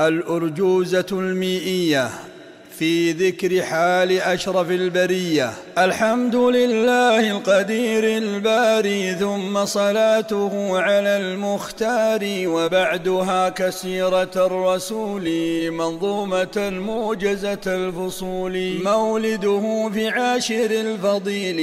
الأرجوزة الميئية في ذكر حال أشرف البرية. الحمد لله القدير الباري ثم صلاته على المختار وبعدها كسيرة الرسول منظومة موجزة الفصول. مولده في عاشر الفضيل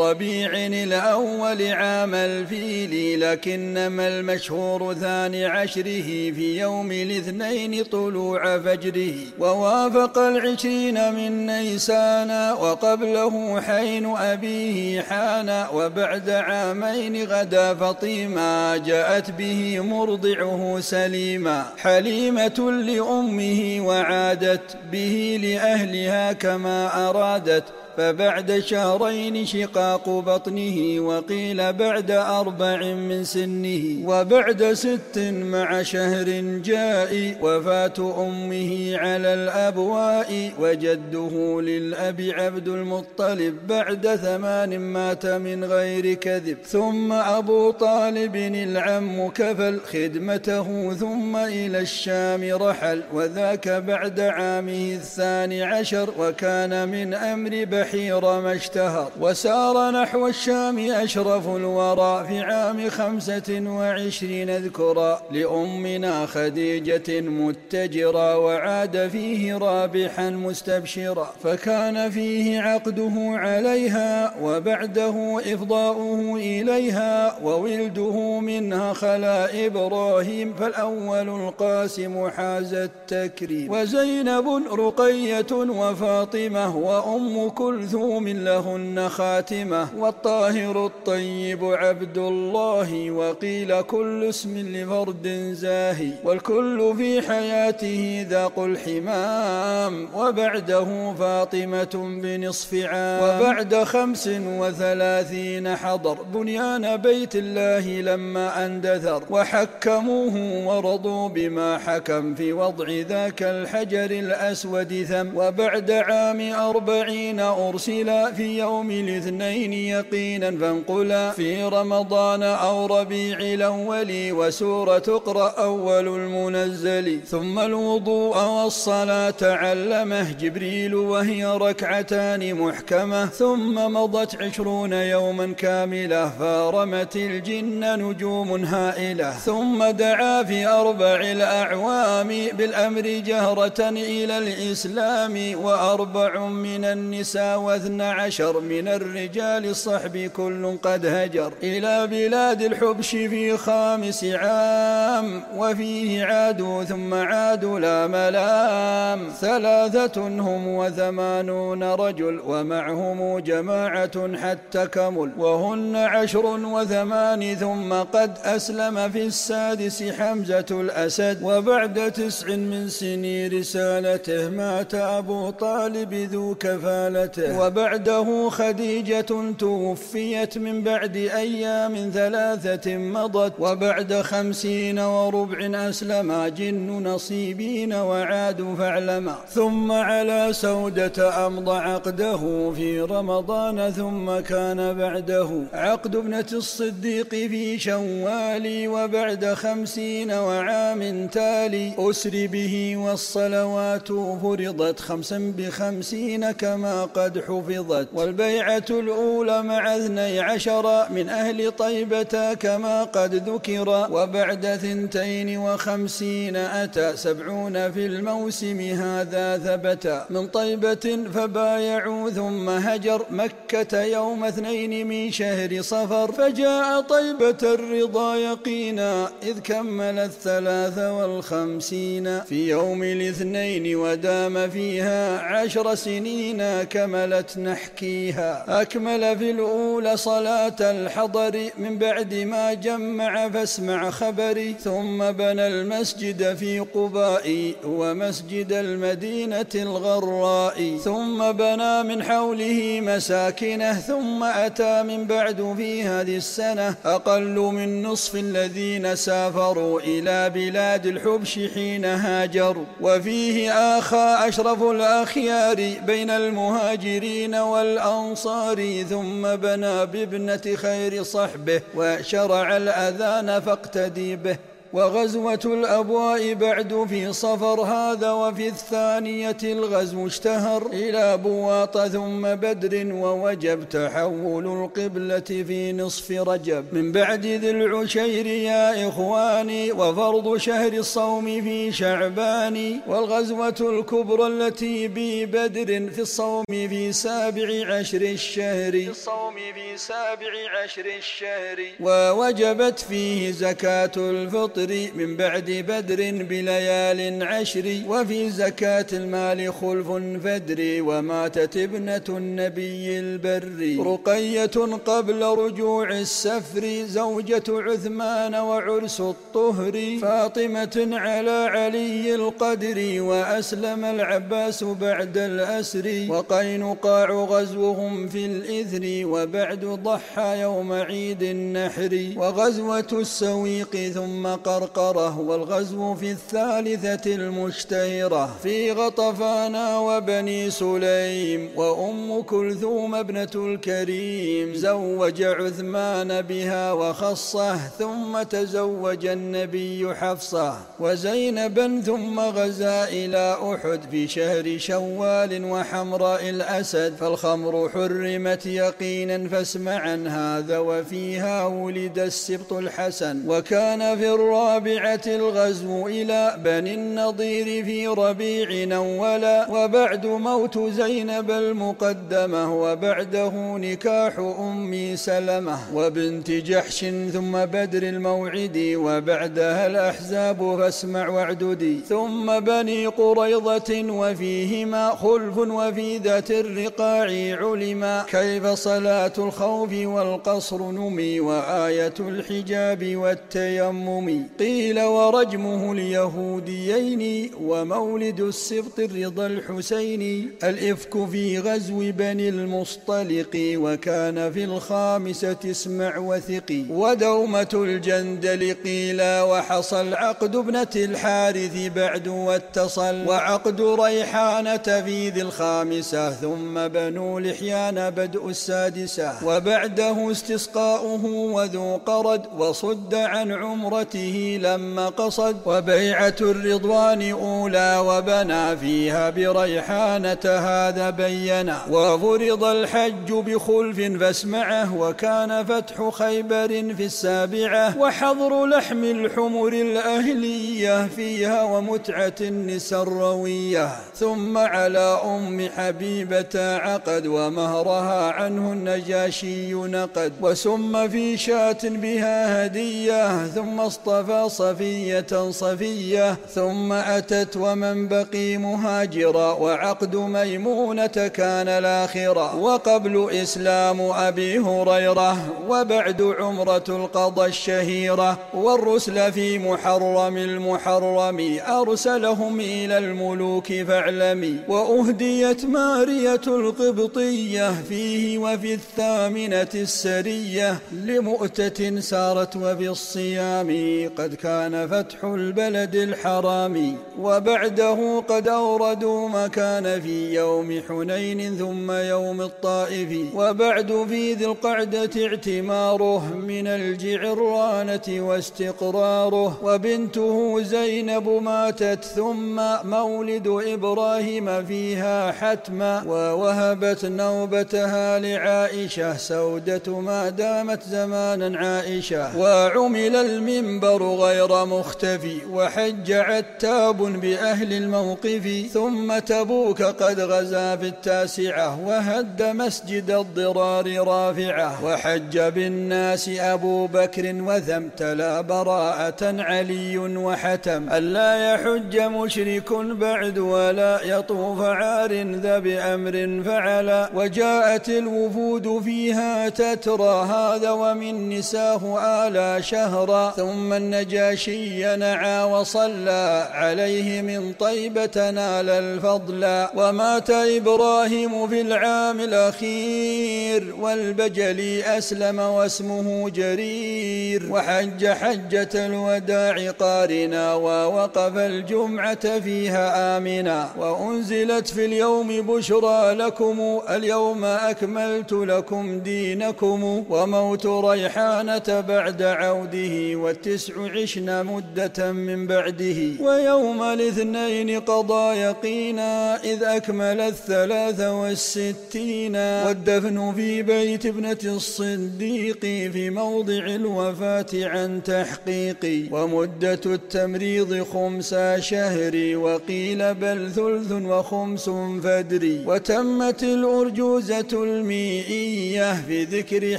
ربيع الأول عام الفيل. لكنما المشهور ثاني عشره في يوم الاثنين طلوع فجره. ووافق العشرين العشرين من نيسان وقبله حين أبيه حان وبعد عامين غدا فطيما جاءت به مرضعه سليما. حليمة لأمه وعادت به لأهلها كما أرادت. فبعد شهرين شقاق بطنه وقيل بعد أربع من سنه وبعد ست مع شهر جاء وفاة أمه على الأبواء وجده للأب عبد المطلب بعد ثمان مات من غير كذب ثم أبو طالب العم كفل خدمته ثم إلى الشام رحل وذاك بعد عامه الثاني عشر وكان من أمر بحر بحير ما اشتهر. وسار نحو الشام أشرف الورى في عام خمسة وعشرين أذكرا. لأمنا خديجة متجرا وعاد فيه رابحا مستبشرا. فكان فيه عقده عليها وبعده إفضاؤه إليها وولده منها خلا إبراهيم. فالأول القاسم حاز التكريم. وزينب رقية وفاطمة وأم كل كلثوم لهن خاتمة والطاهر الطيب عبد الله وقيل كل اسم لفرد زاهي والكل في حياته ذاق الحمام وبعده فاطمة بنصف عام وبعد خمس وثلاثين حضر بنيان بيت الله لما أندثر وحكموه ورضوا بما حكم في وضع ذاك الحجر الأسود ثم وبعد عام أربعين أرسل في يوم الاثنين يقينا فانقلا في رمضان أو ربيع الأول وسورة اقرأ أول المنزل ثم الوضوء والصلاة علمه جبريل وهي ركعتان محكمة ثم مضت عشرون يوما كاملة فارمت الجن نجوم هائلة ثم دعا في أربع الأعوام بالأمر جهرة إلى الإسلام وأربع من النساء وأثنى عشر من الرجال الصحب كل قد هجر إلى بلاد الحبش في خامس عام وفيه عادوا ثم عادوا لا ملام. ثلاثة هم وثمانون رجل ومعهم جماعة حتى كمل. وهن عشر وثمان ثم قد أسلم في السادس حمزة الأسد. وبعد تسع من سني رسالته مات أبو طالب ذو كفالته. وبعده خديجة توفيت من بعد أيام ثلاثة مضت وبعد خمسين وربع أسلما جن نصيبين وعادوا فاعلما ثم على سودة أمضى عقده في رمضان ثم كان بعده عقد ابنة الصديق في شوال وبعد خمسين وعام تالي. أسر به والصلوات فرضت خمسا بخمسين كما قد قد حفظت. والبيعة الأولى مع اثني عشر من أهل طيبة كما قد ذكر وبعد ثنتين وخمسين أتى سبعون في الموسم هذا ثبت. من طيبة فبايعوا ثم هجر مكة يوم اثنين من شهر صفر. فجاء طيبة الرضا يقينا إذ كمل الثلاث والخمسين. في يوم الاثنين ودام فيها عشر سنين كما أكملت نحكيها. أكمل في الأولى صلاة الحضر من بعد ما جمع فاسمع خبري. ثم بنى المسجد في قباء ومسجد المدينة الغراء. ثم بنى من حوله مساكنه. ثم أتى من بعد في هذه السنة أقل من نصف الذين سافروا إلى بلاد الحبش حين هاجروا. وفيه آخى أشرف الأخيار بين المهاجرين المهاجرين والأنصار ثم بنى بابنة خير صحبه وشرع الأذان فاقتدي به. وغزوة الأبواء بعد في صفر هذا وفي الثانية الغزو اشتهر إلى بواط ثم بدر ووجب تحول القبلة في نصف رجب. من بعد ذي العشير يا إخواني وفرض شهر الصوم في شعبان والغزوة الكبرى التي ببدر في الصوم في سابع عشر الشهر. في الصوم في سابع عشر الشهر. ووجبت فيه زكاة الفطر من بعد بدر بليال عشر وفي زكاة المال خلف فدر وماتت ابنة النبي البر. رقية قبل رجوع السفر زوجة عثمان وعرس الطهر. فاطمة على علي القدر وأسلم العباس بعد الأسر. وقينقاع غزوهم في الإثر وبعد ضحى يوم عيد النحر. وغزوة السويق ثم قرقرة والغزو في الثالثة المشتهرة في غطفانا وبني سليم وأم كلثوم ابنة الكريم زوج عثمان بها وخصه ثم تزوج النبي حفصة وزينبا ثم غزا إلى أحد في شهر شوال وحمراء الأسد فالخمر حرمت يقينا فاسمع عن هذا وفيها ولد السبط الحسن وكان في الرابعة الغزو إلى بني النضير في ربيع أولا وبعد موت زينب المقدمة وبعده نكاح أم سلمة وبنت جحش ثم بدر الموعد وبعدها الأحزاب فاسمع واعددي ثم بني قريضة وفيهما خلف وفي ذات الرقاع علما. كيف صلاة الخوف والقصر نمي وآية الحجاب والتيمم. قيل ورجمه اليهوديين ومولد السبط الرضا الحسين الإفك في غزو بني المصطلق وكان في الخامسة اسمع وثقي ودومة الجندل قيل وحصل عقد ابنة الحارث بعد واتصل. وعقد ريحانة في ذي الخامسة ثم بنو لحيان بدء السادسة. وبعده استسقاؤه وذو قرد وصد عن عمرته لما قصد. وبيعة الرضوان أولى وبنى فيها بريحانة هذا بينا وفرض الحج بخلف فاسمعه وكان فتح خيبر في السابعة. وحظر لحم الحمر الأهلية فيها ومتعة النساء الروية ثم على أم حبيبة عقد ومهرها عنه النجاشي نقد. وسم في شاة بها هدية ثم اصطفى صفية صفية ثم أتت ومن بقي مهاجرا وعقد ميمونة كان الآخرة. وقبل إسلام أبي هريرة وبعد عمرة القضى الشهيرة. والرسل في محرم المحرم أرسلهم إلى الملوك فاعلمي وأهديت مارية القبطية فيه وفي الثامنة السرية. لمؤتة سارت وبالصيام قد كان فتح البلد الحرام وبعده قد أوردوا ما كان في يوم حنين ثم يوم الطائف وبعد في ذي القعدة اعتماره من الجعرانة واستقراره وبنته زينب ماتت ثم مولد إبراهيم فيها حتما ووهبت نوبتها لعائشة سودة ما دامت زمانا عائشة وعمل المنبر غير مختفي وحج عتاب بأهل الموقف ثم تبوك قد غزا في التاسعة وهد مسجد الضرار رافعة وحج بالناس أبو بكر وذم تلا براءة علي وحتم. ألا يحج مشرك بعد ولا يطوف عار ذا بأمر فعلا. وجاءت الوفود فيها تترى هذا ومن نساه آلا شهرا. ثم النجاشي نعى وصلى عليه من طيبة نال الفضل. ومات إبراهيم في العام الأخير والبجل أسلم واسمه جرير. وحج حجة الوداع قارنا ووقف الجمعة فيها آمنا. وأنزلت في اليوم بشرى لكم اليوم أكملت لكم دينكم. وموت ريحانة بعد عوده والتسع عشنا مدة من بعده ويوم الاثنين قضى يقينا إذ أكمل الثلاث والستين. والدفن في بيت ابنة الصديق في موضع الوفاة عن تحقيق. ومدة التمريض خمس شهر وقيل بل ثلث وخمس فدري وتمت الأرجوزة الميئية في ذكر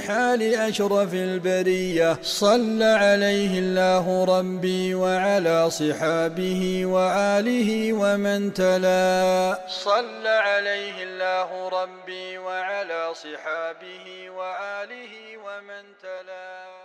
حال أشرف البرية. صلى عليه الله ربي وعلى صحابه وآله ومن تلا صلى عليه الله ربي وعلى صحابه وآله ومن تلا